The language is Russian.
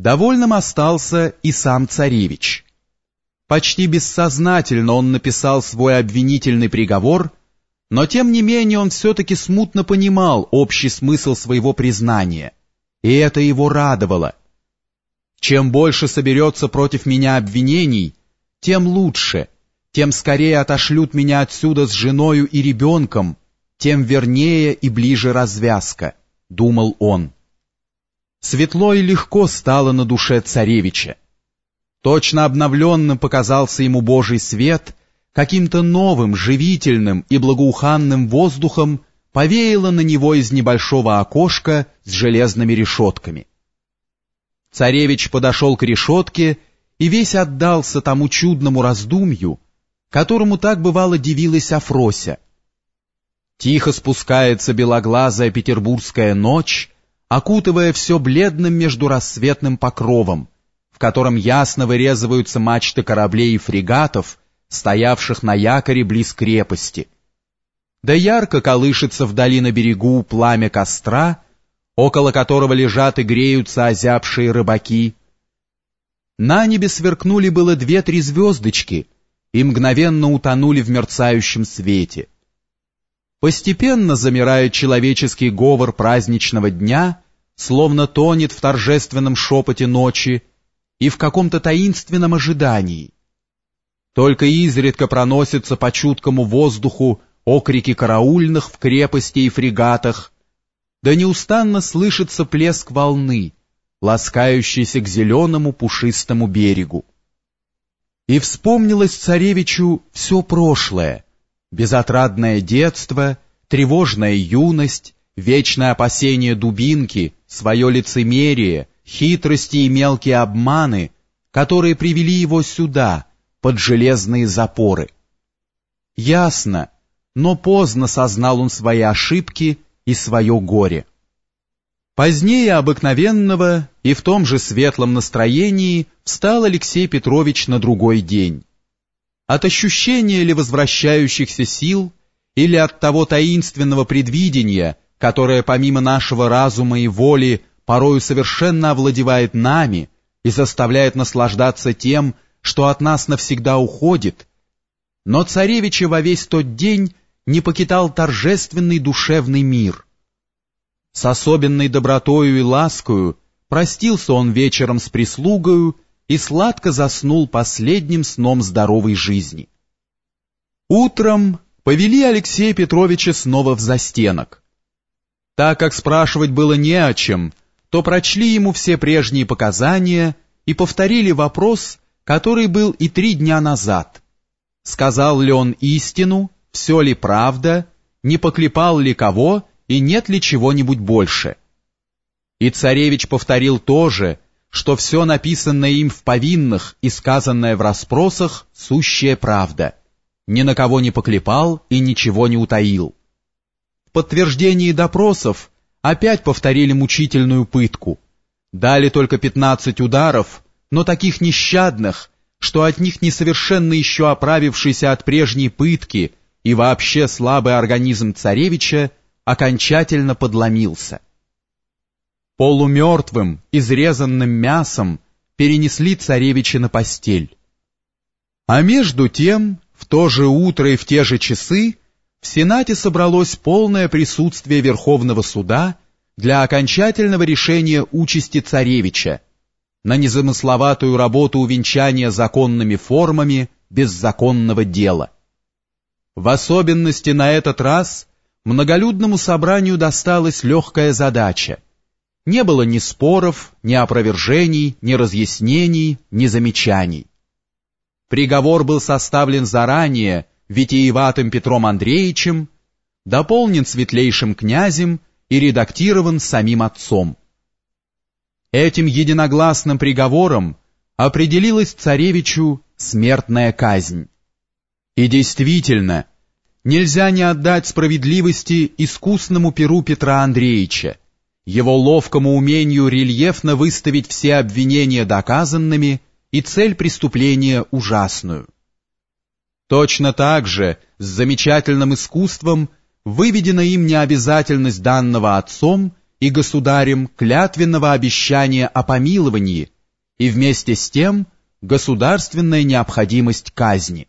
Довольным остался и сам царевич. Почти бессознательно он написал свой обвинительный приговор, но тем не менее он все-таки смутно понимал общий смысл своего признания, и это его радовало. Чем больше соберется против меня обвинений, тем лучше, тем скорее отошлют меня отсюда с женою и ребенком, тем вернее и ближе развязка, думал он. Светло и легко стало на душе царевича. Точно обновленным показался ему Божий свет, каким-то новым, живительным и благоуханным воздухом повеяло на него из небольшого окошка с железными решетками. Царевич подошел к решетке и весь отдался тому чудному раздумью, которому так бывало дивилась Афрося. Тихо спускается белоглазая петербургская ночь, окутывая все бледным между рассветным покровом, в котором ясно вырезываются мачты кораблей и фрегатов, стоявших на якоре близ крепости. Да ярко колышется вдали на берегу пламя костра, около которого лежат и греются озябшие рыбаки. На небе сверкнули было две-три звездочки и мгновенно утонули в мерцающем свете. Постепенно замирает человеческий говор праздничного дня, словно тонет в торжественном шепоте ночи и в каком-то таинственном ожидании. Только изредка проносятся по чуткому воздуху окрики караульных в крепости и фрегатах, да неустанно слышится плеск волны, ласкающийся к зеленому пушистому берегу. И вспомнилось царевичу все прошлое — безотрадное детство, тревожная юность, вечное опасение дубинки, свое лицемерие, хитрости и мелкие обманы, которые привели его сюда, под железные запоры. Ясно, но поздно сознал он свои ошибки и свое горе. Позднее обыкновенного и в том же светлом настроении встал Алексей Петрович на другой день от ощущения ли возвращающихся сил или от того таинственного предвидения, которое помимо нашего разума и воли порою совершенно овладевает нами и заставляет наслаждаться тем, что от нас навсегда уходит, но царевича во весь тот день не покидал торжественный душевный мир. С особенной добротою и ласкою простился он вечером с прислугою и сладко заснул последним сном здоровой жизни. Утром повели Алексея Петровича снова в застенок. Так как спрашивать было не о чем, то прочли ему все прежние показания и повторили вопрос, который был и три дня назад. Сказал ли он истину, все ли правда, не поклепал ли кого и нет ли чего-нибудь больше. И царевич повторил то же, что все написанное им в повинных и сказанное в расспросах — сущая правда. Ни на кого не поклепал и ничего не утаил. В подтверждении допросов опять повторили мучительную пытку. Дали только пятнадцать ударов, но таких нещадных, что от них несовершенно еще оправившийся от прежней пытки и вообще слабый организм царевича окончательно подломился полумертвым, изрезанным мясом перенесли царевича на постель. А между тем, в то же утро и в те же часы, в Сенате собралось полное присутствие Верховного суда для окончательного решения участи царевича на незамысловатую работу увенчания законными формами беззаконного дела. В особенности на этот раз многолюдному собранию досталась легкая задача — не было ни споров, ни опровержений, ни разъяснений, ни замечаний. Приговор был составлен заранее витиеватым Петром Андреевичем, дополнен светлейшим князем и редактирован самим отцом. Этим единогласным приговором определилась царевичу смертная казнь. И действительно, нельзя не отдать справедливости искусному перу Петра Андреевича, его ловкому умению рельефно выставить все обвинения доказанными и цель преступления ужасную. Точно так же, с замечательным искусством, выведена им необязательность данного отцом и государем клятвенного обещания о помиловании и вместе с тем государственная необходимость казни.